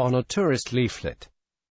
on a tourist leaflet.